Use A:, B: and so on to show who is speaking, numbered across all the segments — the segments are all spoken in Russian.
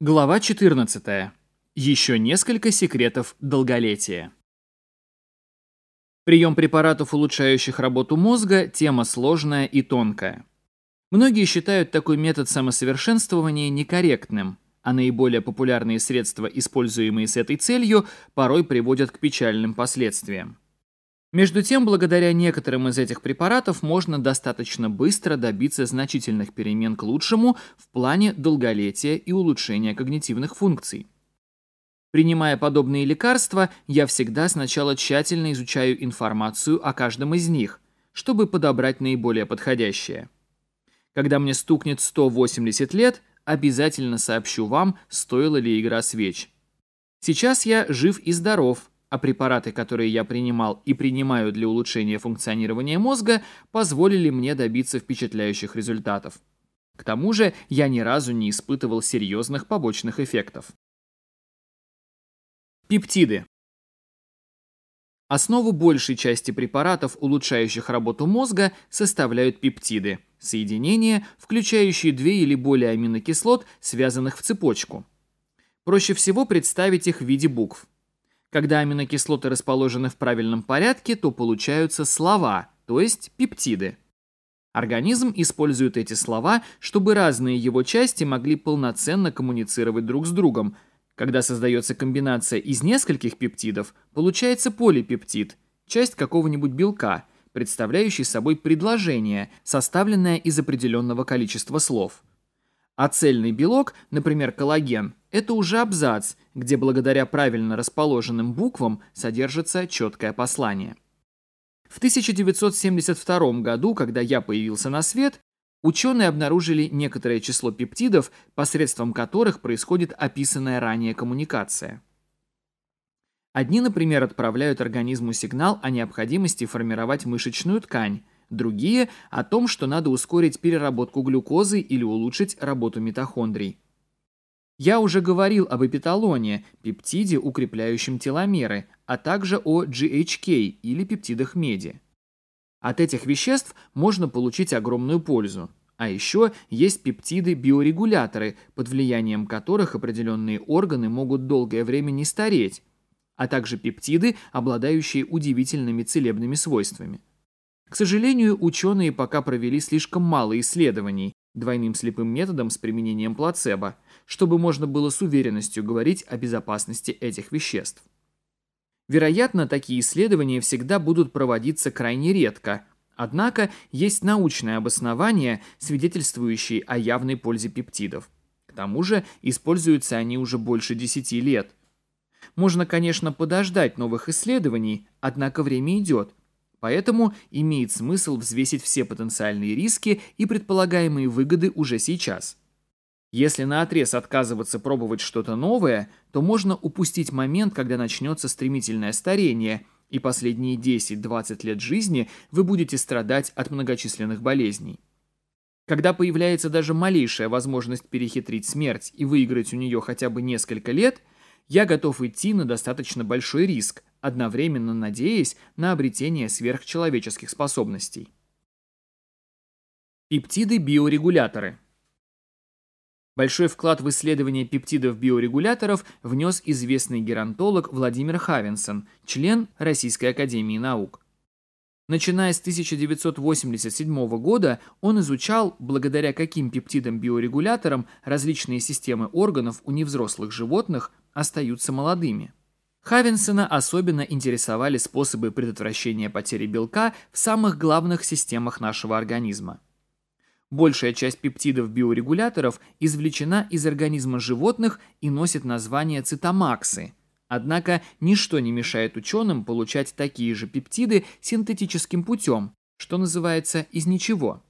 A: Глава 14. Еще несколько секретов долголетия. Прием препаратов, улучшающих работу мозга, тема сложная и тонкая. Многие считают такой метод самосовершенствования некорректным, а наиболее популярные средства, используемые с этой целью, порой приводят к печальным последствиям. Между тем, благодаря некоторым из этих препаратов можно достаточно быстро добиться значительных перемен к лучшему в плане долголетия и улучшения когнитивных функций. Принимая подобные лекарства, я всегда сначала тщательно изучаю информацию о каждом из них, чтобы подобрать наиболее подходящее. Когда мне стукнет 180 лет, обязательно сообщу вам, стоила ли игра свеч. Сейчас я жив и здоров – а препараты, которые я принимал и принимаю для улучшения функционирования мозга, позволили мне добиться впечатляющих результатов. К тому же я ни разу не испытывал серьезных побочных эффектов. Пептиды. Основу большей части препаратов, улучшающих работу мозга, составляют пептиды – соединения, включающие две или более аминокислот, связанных в цепочку. Проще всего представить их в виде букв – когда аминокислоты расположены в правильном порядке, то получаются слова, то есть пептиды. Организм использует эти слова, чтобы разные его части могли полноценно коммуницировать друг с другом. Когда создается комбинация из нескольких пептидов, получается полипептид, часть какого-нибудь белка, представляющий собой предложение, составленное из определенного количества слов. А цельный белок, например, коллаген, это уже абзац, где благодаря правильно расположенным буквам содержится четкое послание. В 1972 году, когда я появился на свет, ученые обнаружили некоторое число пептидов, посредством которых происходит описанная ранее коммуникация. Одни, например, отправляют организму сигнал о необходимости формировать мышечную ткань, другие – о том, что надо ускорить переработку глюкозы или улучшить работу митохондрий. Я уже говорил об эпиталоне, пептиде, укрепляющем теломеры, а также о GHK или пептидах меди. От этих веществ можно получить огромную пользу. А еще есть пептиды-биорегуляторы, под влиянием которых определенные органы могут долгое время не стареть, а также пептиды, обладающие удивительными целебными свойствами. К сожалению, ученые пока провели слишком мало исследований, двойным слепым методом с применением плацебо, чтобы можно было с уверенностью говорить о безопасности этих веществ. Вероятно, такие исследования всегда будут проводиться крайне редко, однако есть научное обоснование, свидетельствующее о явной пользе пептидов. К тому же используются они уже больше 10 лет. Можно, конечно, подождать новых исследований, однако время идет, Поэтому имеет смысл взвесить все потенциальные риски и предполагаемые выгоды уже сейчас. Если наотрез отказываться пробовать что-то новое, то можно упустить момент, когда начнется стремительное старение, и последние 10-20 лет жизни вы будете страдать от многочисленных болезней. Когда появляется даже малейшая возможность перехитрить смерть и выиграть у нее хотя бы несколько лет, я готов идти на достаточно большой риск, одновременно надеясь на обретение сверхчеловеческих способностей. Пептиды-биорегуляторы Большой вклад в исследование пептидов-биорегуляторов внес известный геронтолог Владимир Хавенсон, член Российской академии наук. Начиная с 1987 года он изучал, благодаря каким пептидам-биорегуляторам различные системы органов у невзрослых животных остаются молодыми. Хавинсона особенно интересовали способы предотвращения потери белка в самых главных системах нашего организма. Большая часть пептидов-биорегуляторов извлечена из организма животных и носит название цитомаксы. Однако ничто не мешает ученым получать такие же пептиды синтетическим путем, что называется из ничего.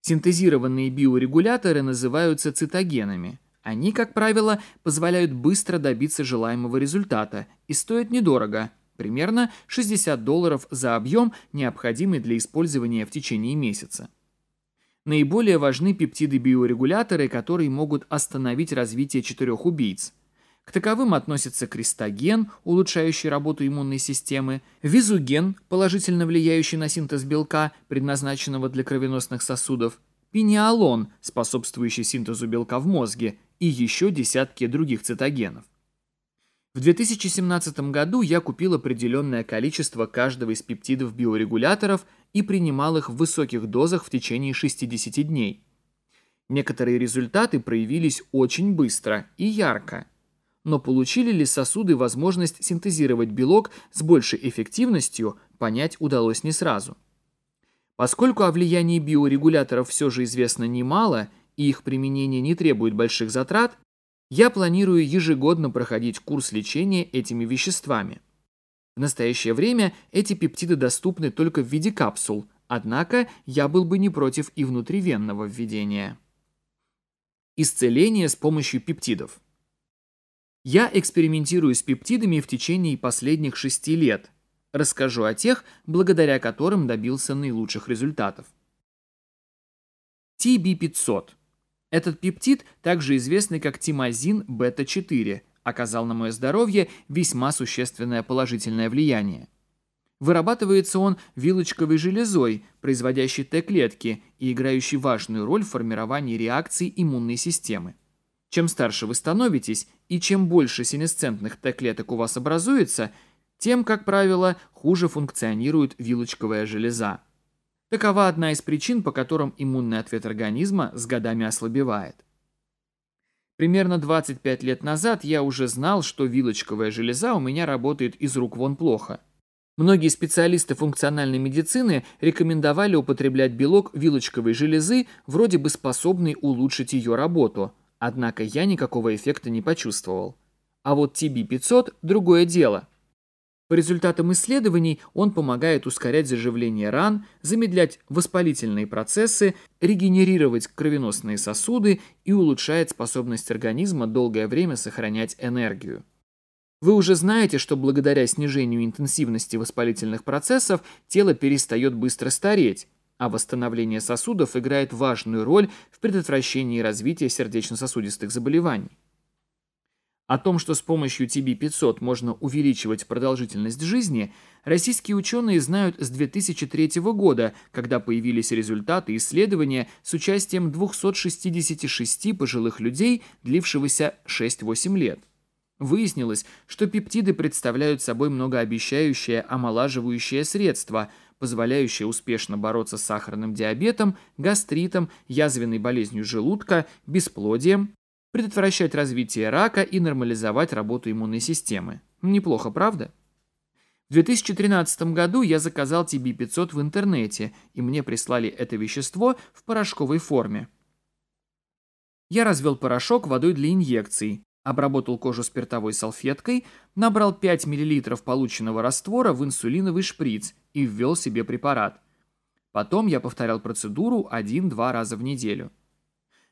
A: Синтезированные биорегуляторы называются цитогенами – они, как правило, позволяют быстро добиться желаемого результата и стоят недорого – примерно 60 долларов за объем, необходимый для использования в течение месяца. Наиболее важны пептиды-биорегуляторы, которые могут остановить развитие четырех убийц. К таковым относятся крестоген, улучшающий работу иммунной системы, визуген, положительно влияющий на синтез белка, предназначенного для кровеносных сосудов, пениалон, способствующий синтезу белка в мозге, и еще десятки других цитогенов. В 2017 году я купил определенное количество каждого из пептидов биорегуляторов и принимал их в высоких дозах в течение 60 дней. Некоторые результаты проявились очень быстро и ярко. Но получили ли сосуды возможность синтезировать белок с большей эффективностью, понять удалось не сразу. Поскольку о влиянии биорегуляторов все же известно немало – и их применение не требует больших затрат, я планирую ежегодно проходить курс лечения этими веществами. В настоящее время эти пептиды доступны только в виде капсул, однако я был бы не против и внутривенного введения. Исцеление с помощью пептидов. Я экспериментирую с пептидами в течение последних шести лет. Расскажу о тех, благодаря которым добился наилучших результатов. TB500 этот пептид, также известный как тимозин бета-4, оказал на мое здоровье весьма существенное положительное влияние. Вырабатывается он вилочковой железой, производящей Т-клетки и играющей важную роль в формировании реакций иммунной системы. Чем старше вы становитесь и чем больше синесцентных Т-клеток у вас образуется, тем, как правило, хуже функционирует вилочковая железа. Такова одна из причин, по которым иммунный ответ организма с годами ослабевает. Примерно 25 лет назад я уже знал, что вилочковая железа у меня работает из рук вон плохо. Многие специалисты функциональной медицины рекомендовали употреблять белок вилочковой железы, вроде бы способный улучшить ее работу, однако я никакого эффекта не почувствовал. А вот TB500 – другое дело – по результатам исследований он помогает ускорять заживление ран, замедлять воспалительные процессы, регенерировать кровеносные сосуды и улучшает способность организма долгое время сохранять энергию. Вы уже знаете, что благодаря снижению интенсивности воспалительных процессов тело перестает быстро стареть, а восстановление сосудов играет важную роль в предотвращении развития сердечно-сосудистых заболеваний. О том, что с помощью TB500 можно увеличивать продолжительность жизни, российские ученые знают с 2003 года, когда появились результаты исследования с участием 266 пожилых людей, длившегося 6-8 лет. Выяснилось, что пептиды представляют собой многообещающее омолаживающее средство, позволяющее успешно бороться с сахарным диабетом, гастритом, язвенной болезнью желудка, бесплодием, предотвращать развитие рака и нормализовать работу иммунной системы. Неплохо, правда? В 2013 году я заказал TB500 в интернете, и мне прислали это вещество в порошковой форме. Я развел порошок водой для инъекций, обработал кожу спиртовой салфеткой, набрал 5 мл полученного раствора в инсулиновый шприц и ввел себе препарат. Потом я повторял процедуру 1-2 раза в неделю.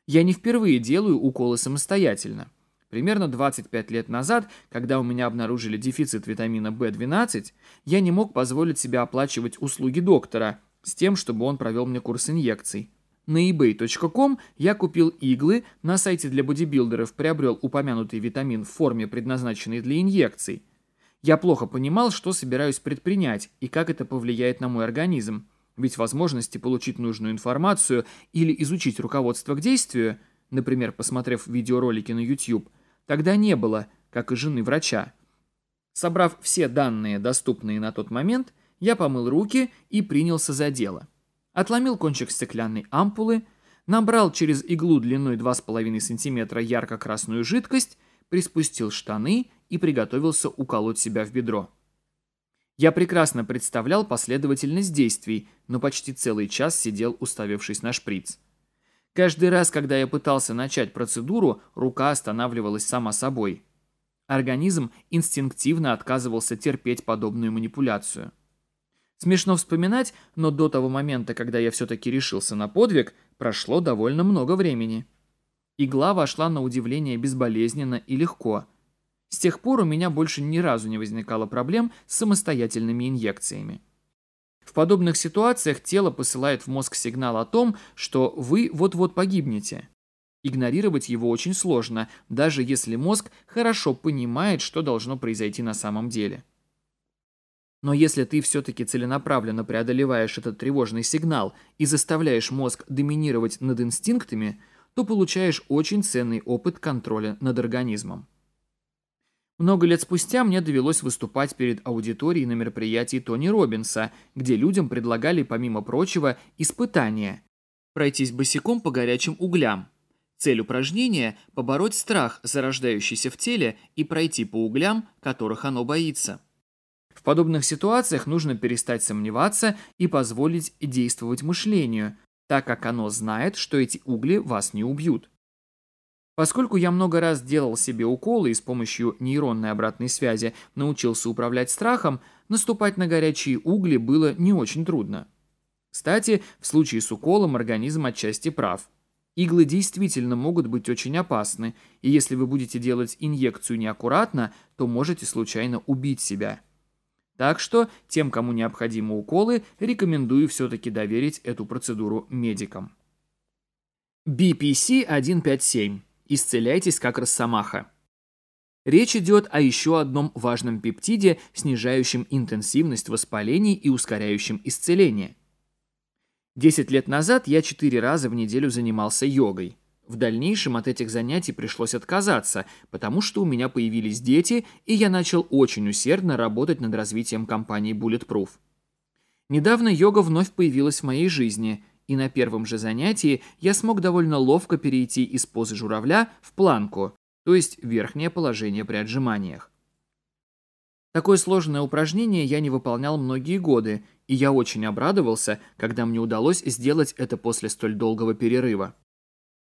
A: Я не впервые делаю уколы самостоятельно. Примерно 25 лет назад, когда у меня обнаружили дефицит витамина B12, я не мог позволить себе оплачивать услуги доктора с тем, чтобы он провел мне курс инъекций. На ebay.com я купил иглы, на сайте для бодибилдеров приобрел упомянутый витамин в форме, предназначенной для инъекций. Я плохо понимал, что собираюсь предпринять и как это повлияет на мой организм. Ведь возможности получить нужную информацию или изучить руководство к действию, например, посмотрев видеоролики на YouTube, тогда не было, как и жены врача. Собрав все данные, доступные на тот момент, я помыл руки и принялся за дело. Отломил кончик стеклянной ампулы, набрал через иглу длиной 2,5 см ярко-красную жидкость, приспустил штаны и приготовился уколоть себя в бедро. Я прекрасно представлял последовательность действий, но почти целый час сидел, уставившись на шприц. Каждый раз, когда я пытался начать процедуру, рука останавливалась сама собой. Организм инстинктивно отказывался терпеть подобную манипуляцию. Смешно вспоминать, но до того момента, когда я все-таки решился на подвиг, прошло довольно много времени. Игла вошла на удивление безболезненно и легко – с тех пор у меня больше ни разу не возникало проблем с самостоятельными инъекциями. В подобных ситуациях тело посылает в мозг сигнал о том, что вы вот-вот погибнете. Игнорировать его очень сложно, даже если мозг хорошо понимает, что должно произойти на самом деле. Но если ты все-таки целенаправленно преодолеваешь этот тревожный сигнал и заставляешь мозг доминировать над инстинктами, то получаешь очень ценный опыт контроля над организмом. Много лет спустя мне довелось выступать перед аудиторией на мероприятии Тони Робинса, где людям предлагали, помимо прочего, испытания. Пройтись босиком по горячим углям. Цель упражнения – побороть страх, зарождающийся в теле, и пройти по углям, которых оно боится. В подобных ситуациях нужно перестать сомневаться и позволить действовать мышлению, так как оно знает, что эти угли вас не убьют. Поскольку я много раз делал себе уколы и с помощью нейронной обратной связи научился управлять страхом, наступать на горячие угли было не очень трудно. Кстати, в случае с уколом организм отчасти прав. Иглы действительно могут быть очень опасны, и если вы будете делать инъекцию неаккуратно, то можете случайно убить себя. Так что тем, кому необходимы уколы, рекомендую все-таки доверить эту процедуру медикам. BPC 157 Исцеляйтесь как росомаха. Речь идет о еще одном важном пептиде, снижающем интенсивность воспалений и ускоряющем исцеление. 10 лет назад я четыре раза в неделю занимался йогой. В дальнейшем от этих занятий пришлось отказаться, потому что у меня появились дети, и я начал очень усердно работать над развитием компании Bulletproof. Недавно йога вновь появилась в моей жизни – и на первом же занятии я смог довольно ловко перейти из позы журавля в планку, то есть верхнее положение при отжиманиях. Такое сложное упражнение я не выполнял многие годы, и я очень обрадовался, когда мне удалось сделать это после столь долгого перерыва.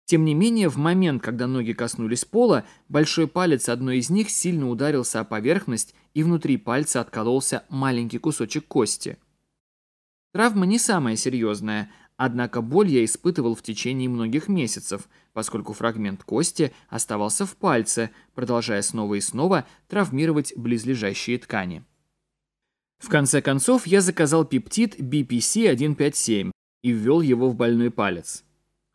A: Тем не менее, в момент, когда ноги коснулись пола, большой палец одной из них сильно ударился о поверхность, и внутри пальца откололся маленький кусочек кости. Травма не самая серьезная, Однако боль я испытывал в течение многих месяцев, поскольку фрагмент кости оставался в пальце, продолжая снова и снова травмировать близлежащие ткани. В конце концов, я заказал пептид BPC-157 и ввел его в больной палец.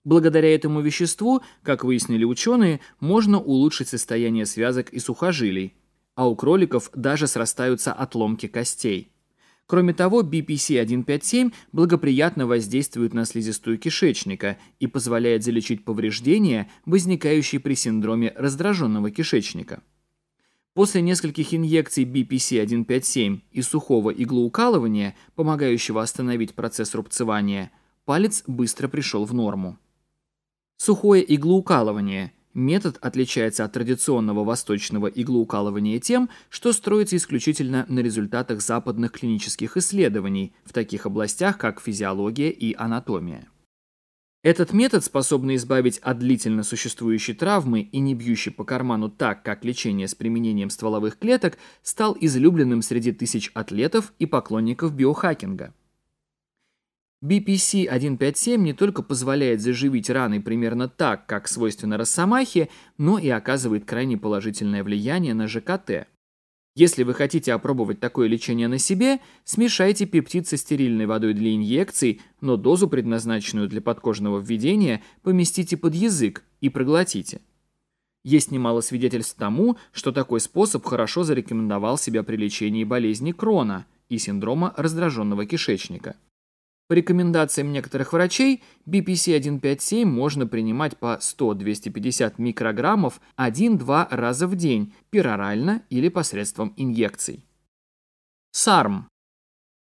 A: Благодаря этому веществу, как выяснили ученые, можно улучшить состояние связок и сухожилий, а у кроликов даже срастаются отломки костей. Кроме того, BPC-157 благоприятно воздействует на слизистую кишечника и позволяет залечить повреждения, возникающие при синдроме раздраженного кишечника. После нескольких инъекций BPC-157 и сухого иглоукалывания, помогающего остановить процесс рубцевания, палец быстро пришел в норму. Сухое иглоукалывание – Метод отличается от традиционного восточного иглоукалывания тем, что строится исключительно на результатах западных клинических исследований в таких областях, как физиология и анатомия. Этот метод, способный избавить от длительно существующей травмы и не бьющий по карману так, как лечение с применением стволовых клеток, стал излюбленным среди тысяч атлетов и поклонников биохакинга. BPC-157 не только позволяет заживить раны примерно так, как свойственно росомахе, но и оказывает крайне положительное влияние на ЖКТ. Если вы хотите опробовать такое лечение на себе, смешайте пептид со стерильной водой для инъекций, но дозу, предназначенную для подкожного введения, поместите под язык и проглотите. Есть немало свидетельств тому, что такой способ хорошо зарекомендовал себя при лечении болезни Крона и синдрома раздраженного кишечника – по рекомендациям некоторых врачей, BPC-157 можно принимать по 100-250 микрограммов 1-2 раза в день, перорально или посредством инъекций. САРМ.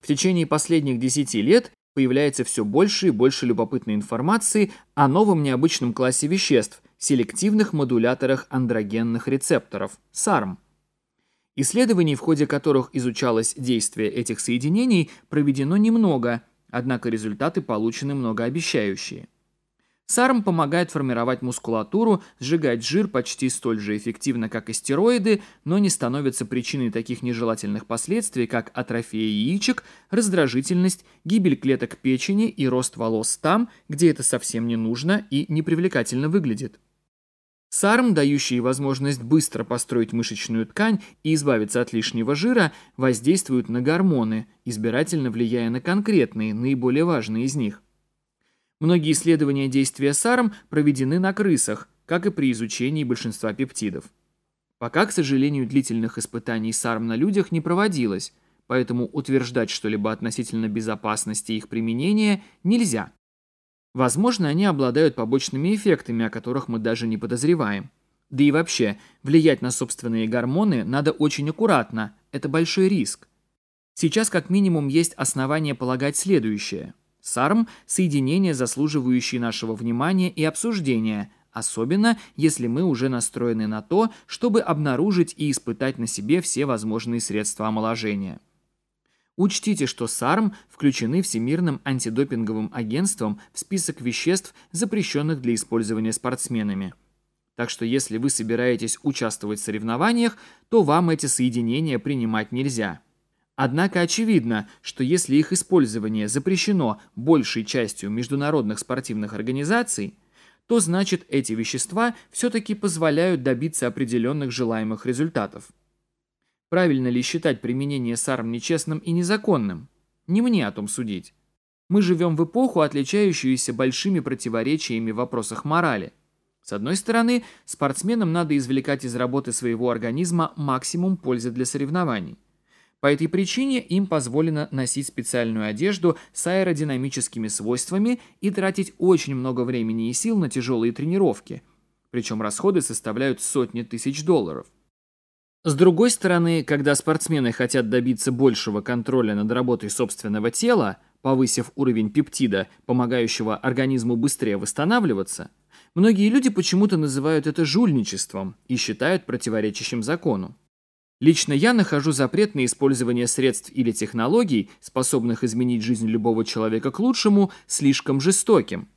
A: В течение последних 10 лет появляется все больше и больше любопытной информации о новом необычном классе веществ – селективных модуляторах андрогенных рецепторов – САРМ. Исследований, в ходе которых изучалось действие этих соединений, проведено немного – однако результаты получены многообещающие. Сарм помогает формировать мускулатуру, сжигает жир почти столь же эффективно, как и стероиды, но не становится причиной таких нежелательных последствий, как атрофия яичек, раздражительность, гибель клеток печени и рост волос там, где это совсем не нужно и непривлекательно выглядит. Сарм, дающие возможность быстро построить мышечную ткань и избавиться от лишнего жира, воздействуют на гормоны, избирательно влияя на конкретные, наиболее важные из них. Многие исследования действия сарм проведены на крысах, как и при изучении большинства пептидов. Пока, к сожалению, длительных испытаний сарм на людях не проводилось, поэтому утверждать что-либо относительно безопасности их применения нельзя. Возможно, они обладают побочными эффектами, о которых мы даже не подозреваем. Да и вообще, влиять на собственные гормоны надо очень аккуратно, это большой риск. Сейчас как минимум есть основания полагать следующее. САРМ – соединение, заслуживающее нашего внимания и обсуждения, особенно если мы уже настроены на то, чтобы обнаружить и испытать на себе все возможные средства омоложения. Учтите, что САРМ включены Всемирным антидопинговым агентством в список веществ, запрещенных для использования спортсменами. Так что если вы собираетесь участвовать в соревнованиях, то вам эти соединения принимать нельзя. Однако очевидно, что если их использование запрещено большей частью международных спортивных организаций, то значит эти вещества все-таки позволяют добиться определенных желаемых результатов. Правильно ли считать применение сарм нечестным и незаконным? Не мне о том судить. Мы живем в эпоху, отличающуюся большими противоречиями в вопросах морали. С одной стороны, спортсменам надо извлекать из работы своего организма максимум пользы для соревнований. По этой причине им позволено носить специальную одежду с аэродинамическими свойствами и тратить очень много времени и сил на тяжелые тренировки. Причем расходы составляют сотни тысяч долларов. С другой стороны, когда спортсмены хотят добиться большего контроля над работой собственного тела, повысив уровень пептида, помогающего организму быстрее восстанавливаться, многие люди почему-то называют это жульничеством и считают противоречащим закону. Лично я нахожу запрет на использование средств или технологий, способных изменить жизнь любого человека к лучшему, слишком жестоким –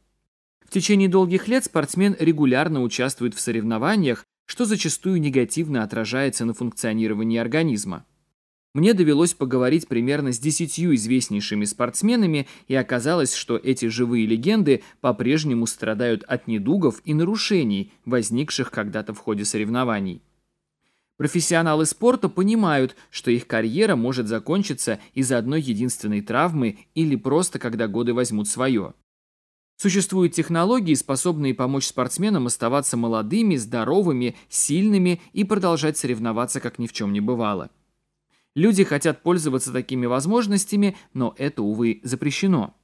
A: в течение долгих лет спортсмен регулярно участвует в соревнованиях, что зачастую негативно отражается на функционировании организма. Мне довелось поговорить примерно с десятью известнейшими спортсменами, и оказалось, что эти живые легенды по-прежнему страдают от недугов и нарушений, возникших когда-то в ходе соревнований. Профессионалы спорта понимают, что их карьера может закончиться из-за одной единственной травмы или просто когда годы возьмут свое. Существуют технологии, способные помочь спортсменам оставаться молодыми, здоровыми, сильными и продолжать соревноваться, как ни в чем не бывало. Люди хотят пользоваться такими возможностями, но это, увы, запрещено.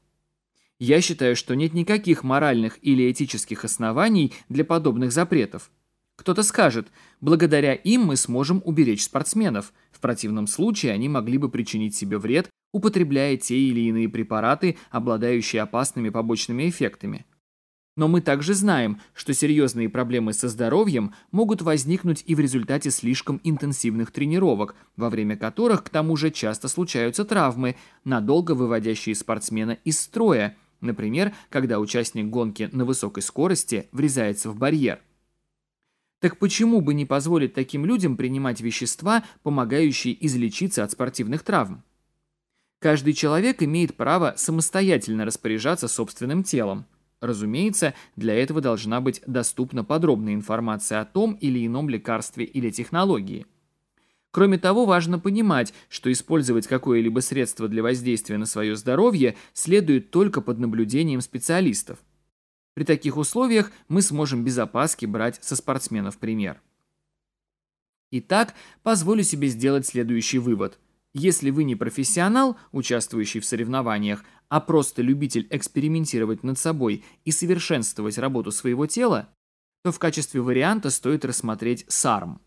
A: Я считаю, что нет никаких моральных или этических оснований для подобных запретов. Кто-то скажет, благодаря им мы сможем уберечь спортсменов, в противном случае они могли бы причинить себе вред, употребляя те или иные препараты, обладающие опасными побочными эффектами. Но мы также знаем, что серьезные проблемы со здоровьем могут возникнуть и в результате слишком интенсивных тренировок, во время которых к тому же часто случаются травмы, надолго выводящие спортсмена из строя, например, когда участник гонки на высокой скорости врезается в барьер. Так почему бы не позволить таким людям принимать вещества, помогающие излечиться от спортивных травм? Каждый человек имеет право самостоятельно распоряжаться собственным телом. Разумеется, для этого должна быть доступна подробная информация о том или ином лекарстве или технологии. Кроме того, важно понимать, что использовать какое-либо средство для воздействия на свое здоровье следует только под наблюдением специалистов. При таких условиях мы сможем без опаски брать со спортсменов пример. Итак, позволю себе сделать следующий вывод – если вы не профессионал, участвующий в соревнованиях, а просто любитель экспериментировать над собой и совершенствовать работу своего тела, то в качестве варианта стоит рассмотреть САРМ.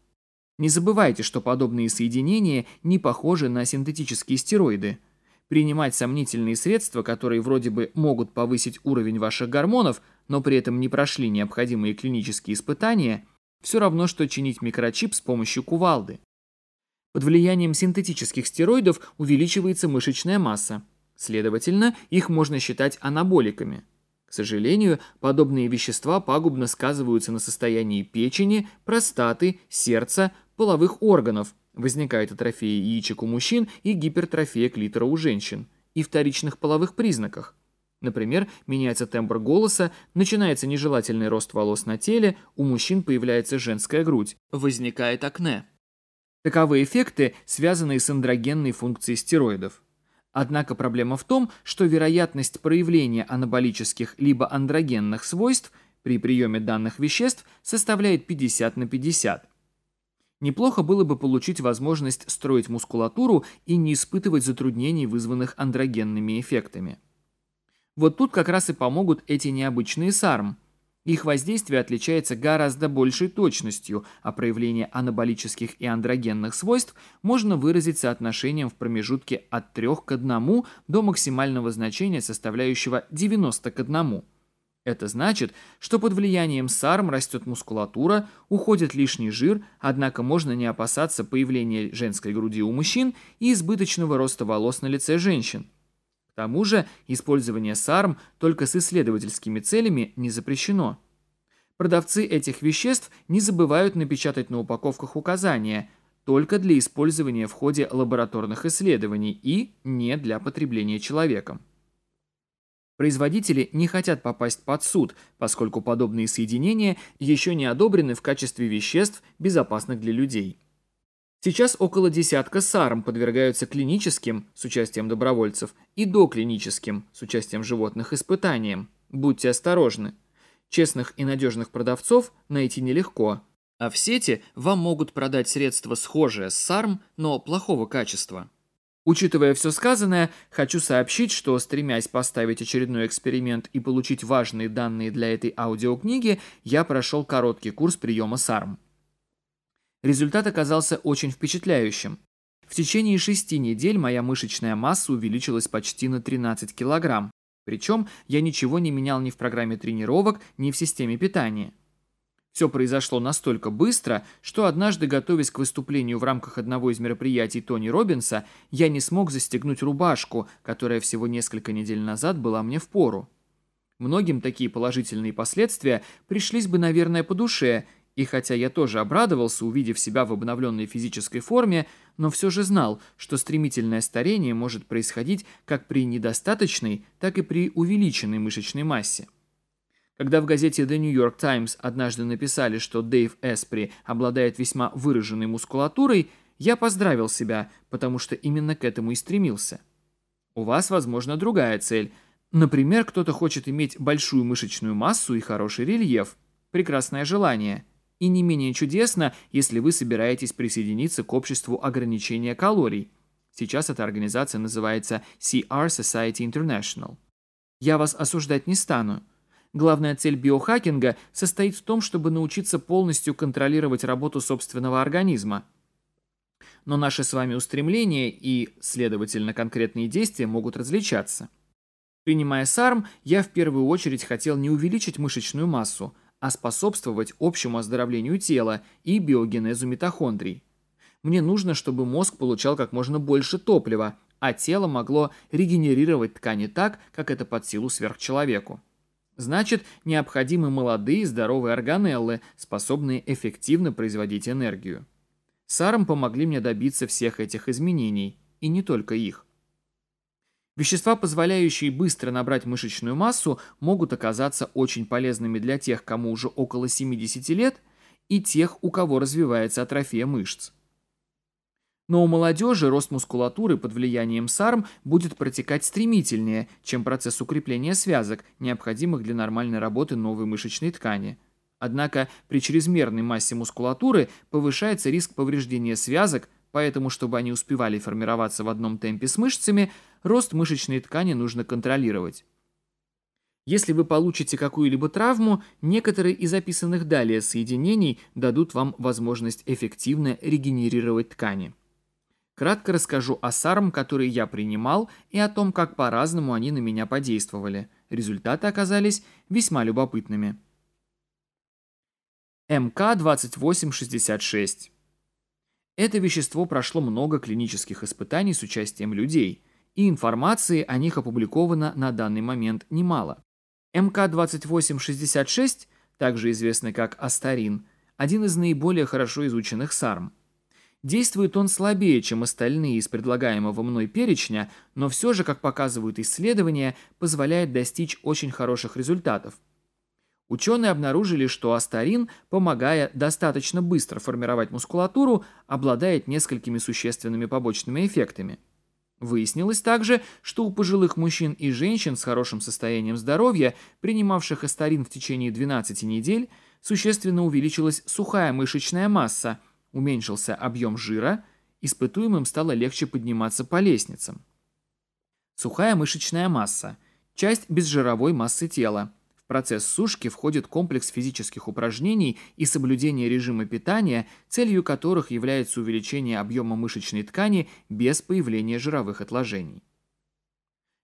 A: Не забывайте, что подобные соединения не похожи на синтетические стероиды. Принимать сомнительные средства, которые вроде бы могут повысить уровень ваших гормонов, но при этом не прошли необходимые клинические испытания, все равно, что чинить микрочип с помощью кувалды. Под влиянием синтетических стероидов увеличивается мышечная масса. Следовательно, их можно считать анаболиками. К сожалению, подобные вещества пагубно сказываются на состоянии печени, простаты, сердца, половых органов, возникает атрофия яичек у мужчин и гипертрофия клитора у женщин, и вторичных половых признаках. Например, меняется тембр голоса, начинается нежелательный рост волос на теле, у мужчин появляется женская грудь, возникает акне. Таковы эффекты, связанные с андрогенной функцией стероидов. Однако проблема в том, что вероятность проявления анаболических либо андрогенных свойств при приеме данных веществ составляет 50 на 50. Неплохо было бы получить возможность строить мускулатуру и не испытывать затруднений, вызванных андрогенными эффектами. Вот тут как раз и помогут эти необычные САРМ – их воздействие отличается гораздо большей точностью, а проявление анаболических и андрогенных свойств можно выразить соотношением в промежутке от 3 к 1 до максимального значения, составляющего 90 к 1. Это значит, что под влиянием САРМ растет мускулатура, уходит лишний жир, однако можно не опасаться появления женской груди у мужчин и избыточного роста волос на лице женщин. К тому же использование САРМ только с исследовательскими целями не запрещено. Продавцы этих веществ не забывают напечатать на упаковках указания только для использования в ходе лабораторных исследований и не для потребления человеком. Производители не хотят попасть под суд, поскольку подобные соединения еще не одобрены в качестве веществ, безопасных для людей. Сейчас около десятка сарм подвергаются клиническим, с участием добровольцев, и доклиническим, с участием животных, испытаниям. Будьте осторожны. Честных и надежных продавцов найти нелегко. А в сети вам могут продать средства схожие с сарм, но плохого качества. Учитывая все сказанное, хочу сообщить, что, стремясь поставить очередной эксперимент и получить важные данные для этой аудиокниги, я прошел короткий курс приема САРМ. Результат оказался очень впечатляющим. В течение шести недель моя мышечная масса увеличилась почти на 13 килограмм. Причем я ничего не менял ни в программе тренировок, ни в системе питания. Все произошло настолько быстро, что однажды, готовясь к выступлению в рамках одного из мероприятий Тони Робинса, я не смог застегнуть рубашку, которая всего несколько недель назад была мне в пору. Многим такие положительные последствия пришлись бы, наверное, по душе, и хотя я тоже обрадовался, увидев себя в обновленной физической форме, но все же знал, что стремительное старение может происходить как при недостаточной, так и при увеличенной мышечной массе. Когда в газете The New York Times однажды написали, что Дэйв Эспри обладает весьма выраженной мускулатурой, я поздравил себя, потому что именно к этому и стремился. У вас, возможно, другая цель. Например, кто-то хочет иметь большую мышечную массу и хороший рельеф. Прекрасное желание – и не менее чудесно, если вы собираетесь присоединиться к обществу ограничения калорий. Сейчас эта организация называется CR Society International. Я вас осуждать не стану. Главная цель биохакинга состоит в том, чтобы научиться полностью контролировать работу собственного организма. Но наши с вами устремления и, следовательно, конкретные действия могут различаться. Принимая САРМ, я в первую очередь хотел не увеличить мышечную массу – а способствовать общему оздоровлению тела и биогенезу митохондрий. Мне нужно, чтобы мозг получал как можно больше топлива, а тело могло регенерировать ткани так, как это под силу сверхчеловеку. Значит, необходимы молодые здоровые органеллы, способные эффективно производить энергию. Сарам помогли мне добиться всех этих изменений, и не только их. Вещества, позволяющие быстро набрать мышечную массу, могут оказаться очень полезными для тех, кому уже около 70 лет, и тех, у кого развивается атрофия мышц. Но у молодежи рост мускулатуры под влиянием САРМ будет протекать стремительнее, чем процесс укрепления связок, необходимых для нормальной работы новой мышечной ткани. Однако при чрезмерной массе мускулатуры повышается риск повреждения связок – Поэтому, чтобы они успевали формироваться в одном темпе с мышцами, рост мышечной ткани нужно контролировать. Если вы получите какую-либо травму, некоторые из описанных далее соединений дадут вам возможность эффективно регенерировать ткани. Кратко расскажу о САРМ, которые я принимал, и о том, как по-разному они на меня подействовали. Результаты оказались весьма любопытными. МК-2866 это вещество прошло много клинических испытаний с участием людей, и информации о них опубликовано на данный момент немало. МК-2866, также известный как Астарин, один из наиболее хорошо изученных САРМ. Действует он слабее, чем остальные из предлагаемого мной перечня, но все же, как показывают исследования, позволяет достичь очень хороших результатов – Ученые обнаружили, что астарин, помогая достаточно быстро формировать мускулатуру, обладает несколькими существенными побочными эффектами. Выяснилось также, что у пожилых мужчин и женщин с хорошим состоянием здоровья, принимавших астарин в течение 12 недель, существенно увеличилась сухая мышечная масса, уменьшился объем жира, испытуемым стало легче подниматься по лестницам. Сухая мышечная масса – часть безжировой массы тела – процесс сушки входит комплекс физических упражнений и соблюдение режима питания, целью которых является увеличение объема мышечной ткани без появления жировых отложений.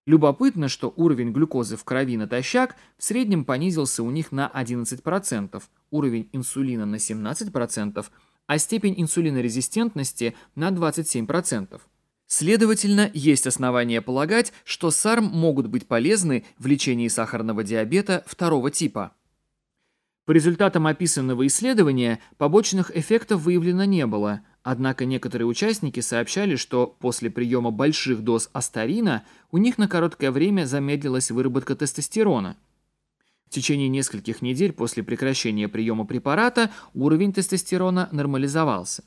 A: Любопытно, что уровень глюкозы в крови натощак в среднем понизился у них на 11%, уровень инсулина на 17%, а степень инсулинорезистентности на 27%. Следовательно, есть основания полагать, что САРМ могут быть полезны в лечении сахарного диабета второго типа. По результатам описанного исследования побочных эффектов выявлено не было, однако некоторые участники сообщали, что после приема больших доз астарина у них на короткое время замедлилась выработка тестостерона. В течение нескольких недель после прекращения приема препарата уровень тестостерона нормализовался.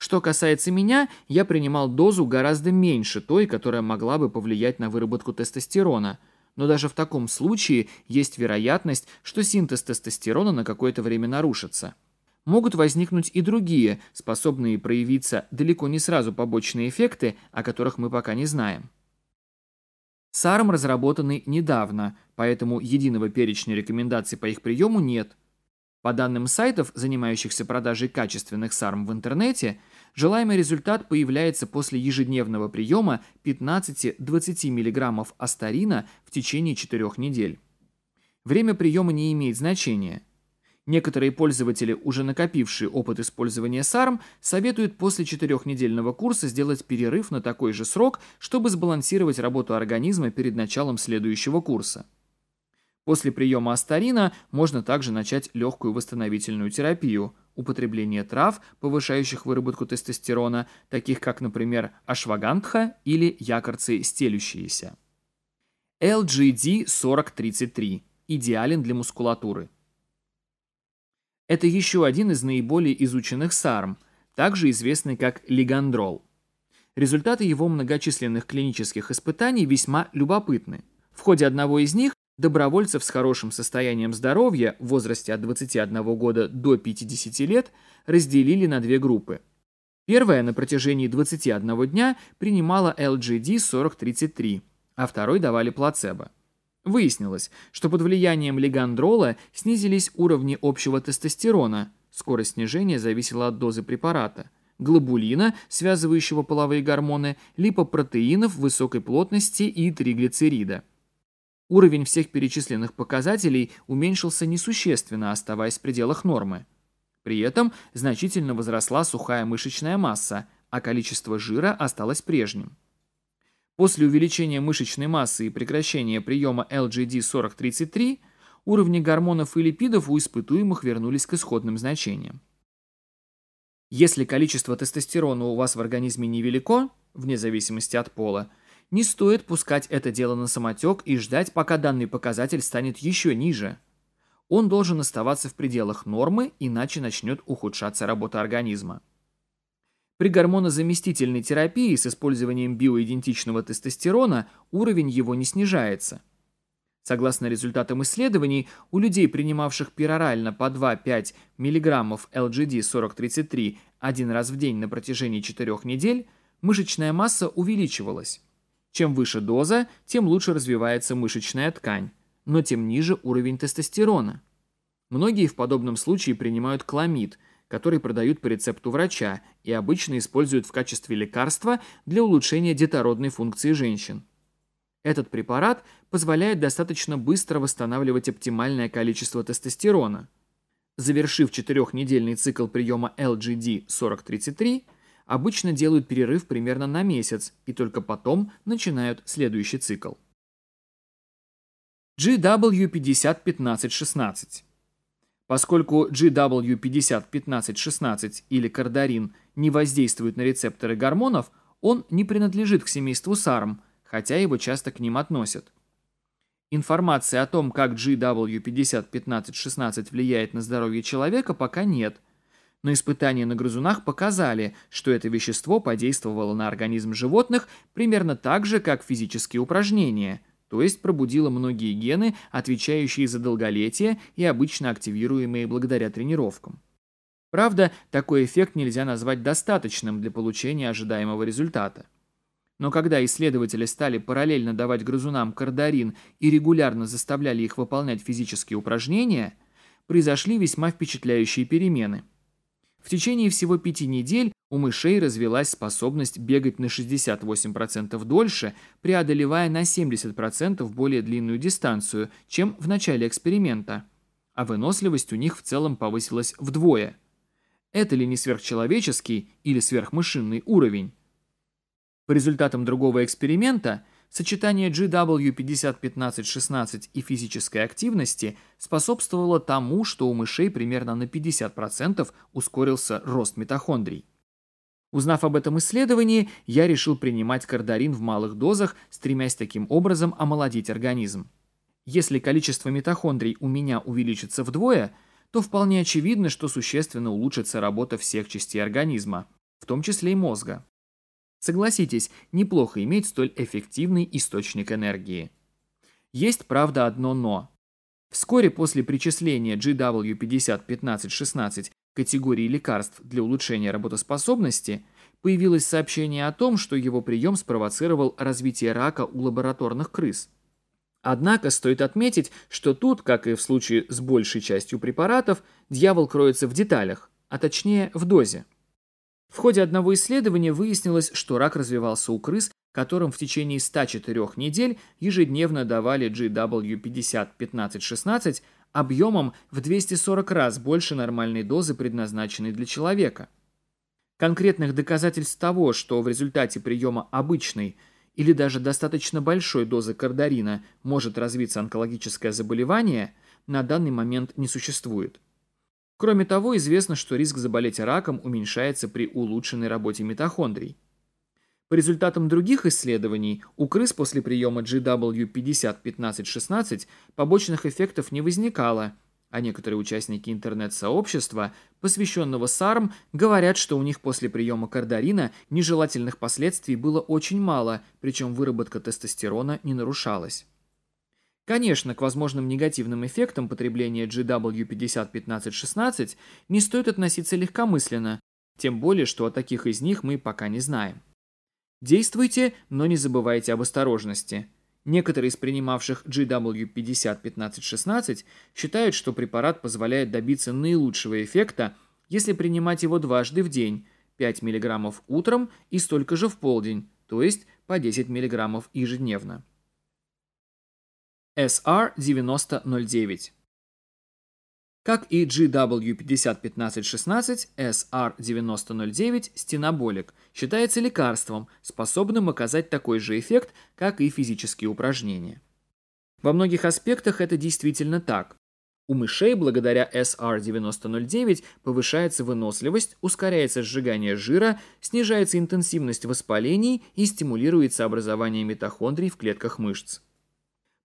A: Что касается меня, я принимал дозу гораздо меньше той, которая могла бы повлиять на выработку тестостерона. Но даже в таком случае есть вероятность, что синтез тестостерона на какое-то время нарушится. Могут возникнуть и другие, способные проявиться далеко не сразу побочные эффекты, о которых мы пока не знаем. САРМ разработаны недавно, поэтому единого перечня рекомендаций по их приему нет – по данным сайтов, занимающихся продажей качественных сарм в интернете, желаемый результат появляется после ежедневного приема 15-20 мг астарина в течение 4 недель. Время приема не имеет значения. Некоторые пользователи, уже накопившие опыт использования сарм, советуют после 4-недельного курса сделать перерыв на такой же срок, чтобы сбалансировать работу организма перед началом следующего курса. После приема астарина можно также начать легкую восстановительную терапию, употребление трав, повышающих выработку тестостерона, таких как, например, ашвагандха или якорцы стелющиеся. LGD-4033 идеален для мускулатуры. Это еще один из наиболее изученных САРМ, также известный как лигандрол. Результаты его многочисленных клинических испытаний весьма любопытны. В ходе одного из них Добровольцев с хорошим состоянием здоровья в возрасте от 21 года до 50 лет разделили на две группы. Первая на протяжении 21 дня принимала LGD-4033, а второй давали плацебо. Выяснилось, что под влиянием легандрола снизились уровни общего тестостерона, скорость снижения зависела от дозы препарата, глобулина, связывающего половые гормоны, липопротеинов высокой плотности и триглицерида – Уровень всех перечисленных показателей уменьшился несущественно, оставаясь в пределах нормы. При этом значительно возросла сухая мышечная масса, а количество жира осталось прежним. После увеличения мышечной массы и прекращения приема LGD-4033 уровни гормонов и липидов у испытуемых вернулись к исходным значениям. Если количество тестостерона у вас в организме невелико, вне зависимости от пола, не стоит пускать это дело на самотек и ждать, пока данный показатель станет еще ниже. Он должен оставаться в пределах нормы, иначе начнет ухудшаться работа организма. При гормонозаместительной терапии с использованием биоидентичного тестостерона уровень его не снижается. Согласно результатам исследований, у людей, принимавших перорально по 2-5 мг LGD-4033 один раз в день на протяжении 4 недель, мышечная масса увеличивалась. Чем выше доза, тем лучше развивается мышечная ткань, но тем ниже уровень тестостерона. Многие в подобном случае принимают кламид, который продают по рецепту врача и обычно используют в качестве лекарства для улучшения детородной функции женщин. Этот препарат позволяет достаточно быстро восстанавливать оптимальное количество тестостерона. Завершив четырехнедельный цикл приема LGD-4033, Обычно делают перерыв примерно на месяц и только потом начинают следующий цикл. GW501516 Поскольку GW501516 или кардарин не воздействует на рецепторы гормонов, он не принадлежит к семейству САРМ, хотя его часто к ним относят. Информации о том, как GW501516 влияет на здоровье человека, пока нет – но испытания на грызунах показали, что это вещество подействовало на организм животных примерно так же, как физические упражнения, то есть пробудило многие гены, отвечающие за долголетие и обычно активируемые благодаря тренировкам. Правда, такой эффект нельзя назвать достаточным для получения ожидаемого результата. Но когда исследователи стали параллельно давать грызунам кардарин и регулярно заставляли их выполнять физические упражнения, произошли весьма впечатляющие перемены – в течение всего пяти недель у мышей развилась способность бегать на 68% дольше, преодолевая на 70% более длинную дистанцию, чем в начале эксперимента. А выносливость у них в целом повысилась вдвое. Это ли не сверхчеловеческий или сверхмышинный уровень? По результатам другого эксперимента – Сочетание Gw501516 и физической активности способствовало тому, что у мышей примерно на 50% ускорился рост митохондрий. Узнав об этом исследовании, я решил принимать кардарин в малых дозах, стремясь таким образом омолодить организм. Если количество митохондрий у меня увеличится вдвое, то вполне очевидно, что существенно улучшится работа всех частей организма, в том числе и мозга. Согласитесь, неплохо иметь столь эффективный источник энергии. Есть, правда, одно «но». Вскоре после причисления GW501516 категории лекарств для улучшения работоспособности появилось сообщение о том, что его прием спровоцировал развитие рака у лабораторных крыс. Однако стоит отметить, что тут, как и в случае с большей частью препаратов, дьявол кроется в деталях, а точнее в дозе. В ходе одного исследования выяснилось, что рак развивался у крыс, которым в течение 104 недель ежедневно давали GW50-15-16 объемом в 240 раз больше нормальной дозы, предназначенной для человека. Конкретных доказательств того, что в результате приема обычной или даже достаточно большой дозы кардарина может развиться онкологическое заболевание, на данный момент не существует. Кроме того, известно, что риск заболеть раком уменьшается при улучшенной работе митохондрий. По результатам других исследований, у крыс после приема GW50-15-16 побочных эффектов не возникало, а некоторые участники интернет-сообщества, посвященного САРМ, говорят, что у них после приема кардарина нежелательных последствий было очень мало, причем выработка тестостерона не нарушалась. Конечно, к возможным негативным эффектам потребления GW501516 не стоит относиться легкомысленно, тем более, что о таких из них мы пока не знаем. Действуйте, но не забывайте об осторожности. Некоторые из принимавших GW501516 считают, что препарат позволяет добиться наилучшего эффекта, если принимать его дважды в день, 5 мг утром и столько же в полдень, то есть по 10 мг ежедневно. SR9009. Как и GW501516, SR9009 стеноболик считается лекарством, способным оказать такой же эффект, как и физические упражнения. Во многих аспектах это действительно так. У мышей благодаря SR9009 повышается выносливость, ускоряется сжигание жира, снижается интенсивность воспалений и стимулируется образование митохондрий в клетках мышц.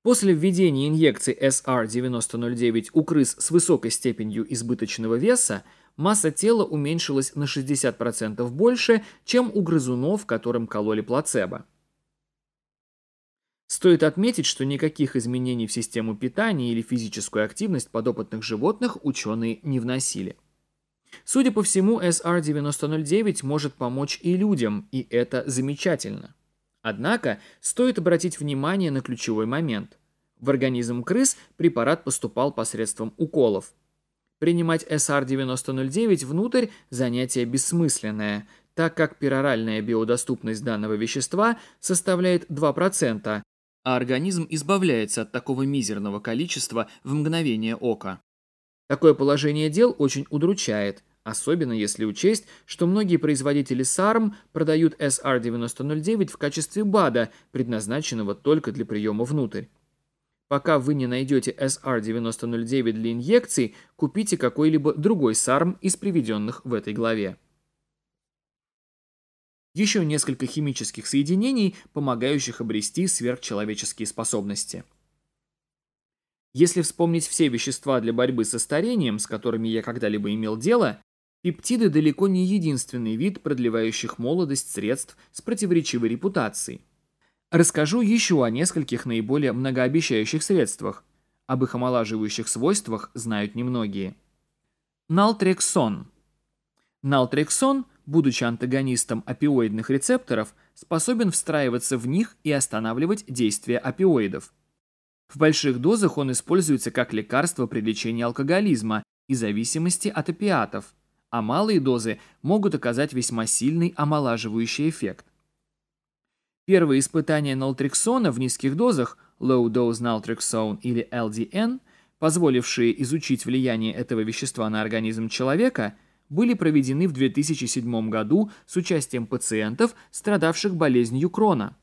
A: После введения инъекций SR9009 у крыс с высокой степенью избыточного веса масса тела уменьшилась на 60% больше, чем у грызунов, которым кололи плацебо. Стоит отметить, что никаких изменений в систему питания или физическую активность подопытных животных ученые не вносили. Судя по всему, SR9009 может помочь и людям, и это замечательно. Однако стоит обратить внимание на ключевой момент. В организм крыс препарат поступал посредством уколов. Принимать SR9009 внутрь – занятие бессмысленное, так как пероральная биодоступность данного вещества составляет 2%, а организм избавляется от такого мизерного количества в мгновение ока. Такое положение дел очень удручает – Особенно если учесть, что многие производители SARM продают SR9009 в качестве БАДа, предназначенного только для приема внутрь. Пока вы не найдете SR9009 для инъекций, купите какой-либо другой SARM из приведенных в этой главе. Еще несколько химических соединений, помогающих обрести сверхчеловеческие способности. Если вспомнить все вещества для борьбы со старением, с которыми я когда-либо имел дело, Пептиды далеко не единственный вид продлевающих молодость средств с противоречивой репутацией. Расскажу еще о нескольких наиболее многообещающих средствах. Об их омолаживающих свойствах знают немногие. Налтрексон. Налтрексон, будучи антагонистом опиоидных рецепторов, способен встраиваться в них и останавливать действие опиоидов. В больших дозах он используется как лекарство при лечении алкоголизма и зависимости от опиатов – а малые дозы могут оказать весьма сильный омолаживающий эффект. Первые испытания налтрексона в низких дозах Low Dose Naltrexone или LDN, позволившие изучить влияние этого вещества на организм человека, были проведены в 2007 году с участием пациентов, страдавших болезнью Крона.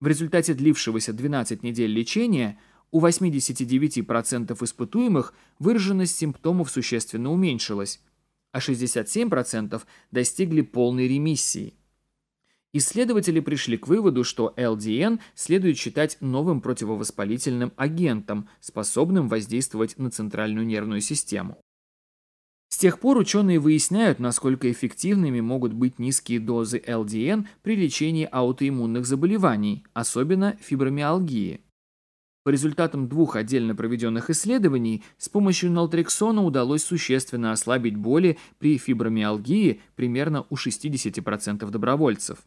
A: В результате длившегося 12 недель лечения у 89% испытуемых выраженность симптомов существенно уменьшилась, а 67% достигли полной ремиссии. Исследователи пришли к выводу, что ЛДН следует считать новым противовоспалительным агентом, способным воздействовать на центральную нервную систему. С тех пор ученые выясняют, насколько эффективными могут быть низкие дозы ЛДН при лечении аутоиммунных заболеваний, особенно фибромиалгии. По результатам двух отдельно проведенных исследований с помощью налтрексона удалось существенно ослабить боли при фибромиалгии примерно у 60% добровольцев.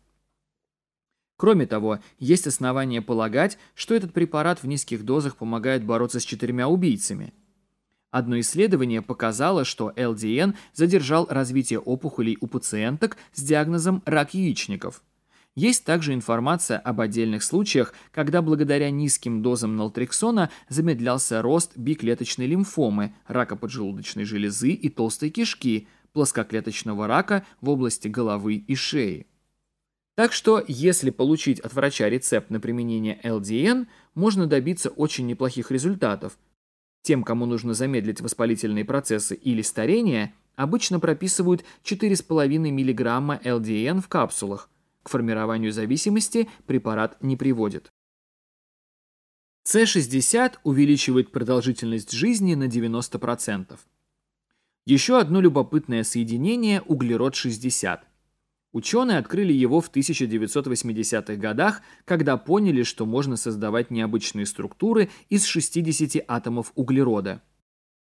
A: Кроме того, есть основания полагать, что этот препарат в низких дозах помогает бороться с четырьмя убийцами. Одно исследование показало, что ЛДН задержал развитие опухолей у пациенток с диагнозом рак яичников – есть также информация об отдельных случаях, когда благодаря низким дозам налтрексона замедлялся рост биклеточной лимфомы, рака поджелудочной железы и толстой кишки, плоскоклеточного рака в области головы и шеи. Так что, если получить от врача рецепт на применение LDN, можно добиться очень неплохих результатов. Тем, кому нужно замедлить воспалительные процессы или старение, обычно прописывают 4,5 мг LDN в капсулах – к формированию зависимости препарат не приводит. С60 увеличивает продолжительность жизни на 90%. Еще одно любопытное соединение – углерод-60. Ученые открыли его в 1980-х годах, когда поняли, что можно создавать необычные структуры из 60 атомов углерода.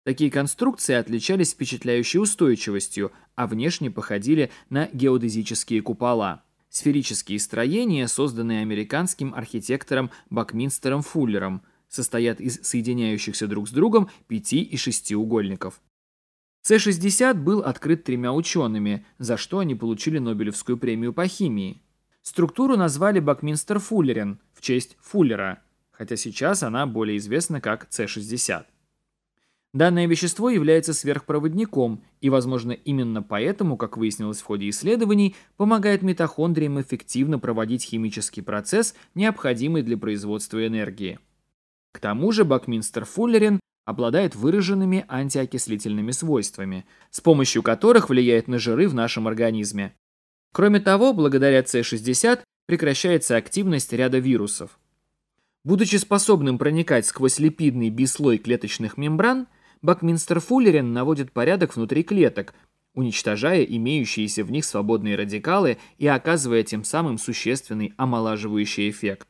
A: Такие конструкции отличались впечатляющей устойчивостью, а внешне походили на геодезические купола. Сферические строения, созданные американским архитектором Бакминстером Фуллером, состоят из соединяющихся друг с другом пяти и шестиугольников. С-60 был открыт тремя учеными, за что они получили Нобелевскую премию по химии. Структуру назвали Бакминстер-Фуллерен в честь Фуллера, хотя сейчас она более известна как С-60. Данное вещество является сверхпроводником и, возможно, именно поэтому, как выяснилось в ходе исследований, помогает митохондриям эффективно проводить химический процесс, необходимый для производства энергии. К тому же Бакминстер Фуллерин обладает выраженными антиокислительными свойствами, с помощью которых влияет на жиры в нашем организме. Кроме того, благодаря С60 прекращается активность ряда вирусов. Будучи способным проникать сквозь липидный бислой клеточных мембран – Бакминстер Фуллерен наводит порядок внутри клеток, уничтожая имеющиеся в них свободные радикалы и оказывая тем самым существенный омолаживающий эффект.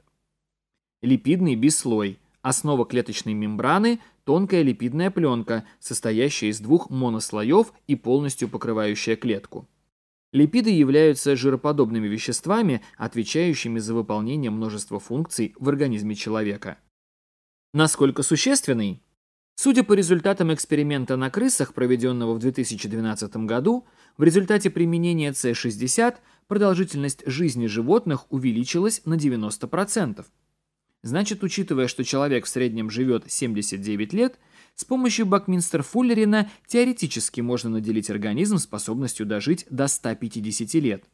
A: Липидный бислой. Основа клеточной мембраны – тонкая липидная пленка, состоящая из двух монослоев и полностью покрывающая клетку. Липиды являются жироподобными веществами, отвечающими за выполнение множества функций в организме человека. Насколько существенный? Судя по результатам эксперимента на крысах, проведенного в 2012 году, в результате применения С60 продолжительность жизни животных увеличилась на 90%. Значит, учитывая, что человек в среднем живет 79 лет, с помощью Бакминстер-Фуллерина теоретически можно наделить организм способностью дожить до 150 лет.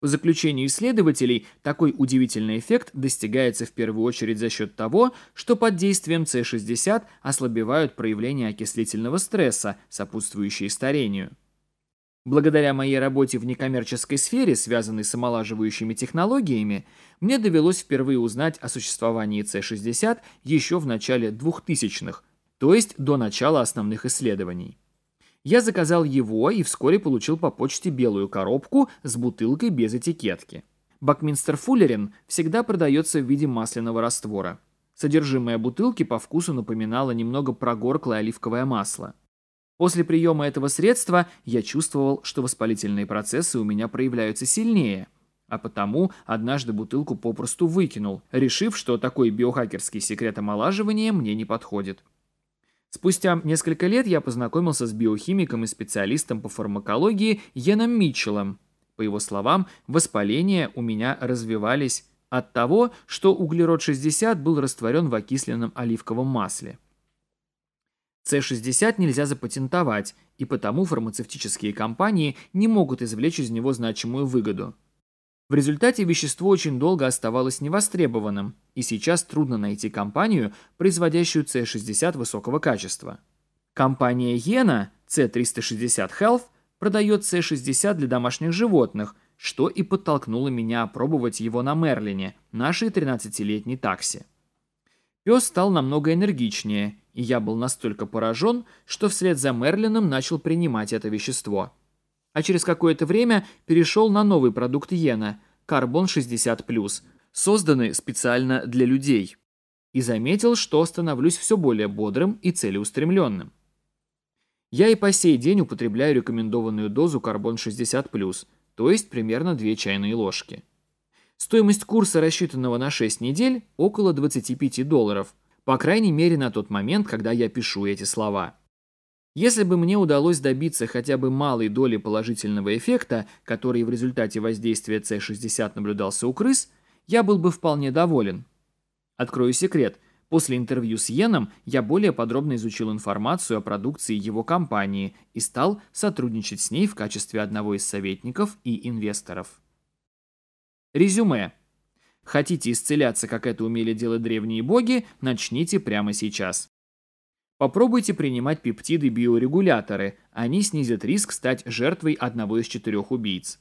A: По заключению исследователей, такой удивительный эффект достигается в первую очередь за счет того, что под действием С60 ослабевают проявления окислительного стресса, сопутствующие старению. Благодаря моей работе в некоммерческой сфере, связанной с омолаживающими технологиями, мне довелось впервые узнать о существовании С60 еще в начале 2000-х, то есть до начала основных исследований. Я заказал его и вскоре получил по почте белую коробку с бутылкой без этикетки. Бакминстер Фуллерин всегда продается в виде масляного раствора. Содержимое бутылки по вкусу напоминало немного прогорклое оливковое масло. После приема этого средства я чувствовал, что воспалительные процессы у меня проявляются сильнее, а потому однажды бутылку попросту выкинул, решив, что такой биохакерский секрет омолаживания мне не подходит. Спустя несколько лет я познакомился с биохимиком и специалистом по фармакологии Йеном Митчеллом. По его словам, воспаления у меня развивались от того, что углерод-60 был растворен в окисленном оливковом масле. С60 нельзя запатентовать, и потому фармацевтические компании не могут извлечь из него значимую выгоду. В результате вещество очень долго оставалось невостребованным, и сейчас трудно найти компанию, производящую C60 высокого качества. Компания Yena C360 Health продает C60 для домашних животных, что и подтолкнуло меня опробовать его на Мерлине, нашей 13-летней такси. Пес стал намного энергичнее, и я был настолько поражен, что вслед за Мерлином начал принимать это вещество – а через какое-то время перешел на новый продукт Йена – карбон 60+, созданный специально для людей. И заметил, что становлюсь все более бодрым и целеустремленным. Я и по сей день употребляю рекомендованную дозу карбон 60+, то есть примерно 2 чайные ложки. Стоимость курса, рассчитанного на 6 недель, около 25 долларов, по крайней мере на тот момент, когда я пишу эти слова. Если бы мне удалось добиться хотя бы малой доли положительного эффекта, который в результате воздействия C60 наблюдался у крыс, я был бы вполне доволен. Открою секрет. После интервью с Йеном я более подробно изучил информацию о продукции его компании и стал сотрудничать с ней в качестве одного из советников и инвесторов. Резюме. Хотите исцеляться, как это умели делать древние боги, начните прямо сейчас. Попробуйте принимать пептиды-биорегуляторы, они снизят риск стать жертвой одного из четырех убийц.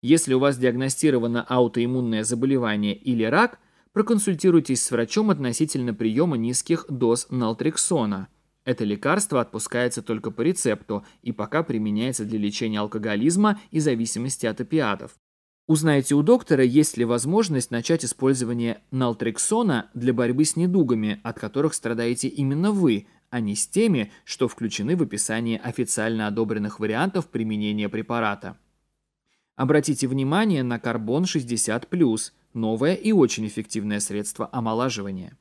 A: Если у вас диагностировано аутоиммунное заболевание или рак, проконсультируйтесь с врачом относительно приема низких доз налтрексона. Это лекарство отпускается только по рецепту и пока применяется для лечения алкоголизма и зависимости от опиатов. Узнайте у доктора, есть ли возможность начать использование налтрексона для борьбы с недугами, от которых страдаете именно вы, а не с теми, что включены в описание официально одобренных вариантов применения препарата. Обратите внимание на карбон 60+, новое и очень эффективное средство омолаживания.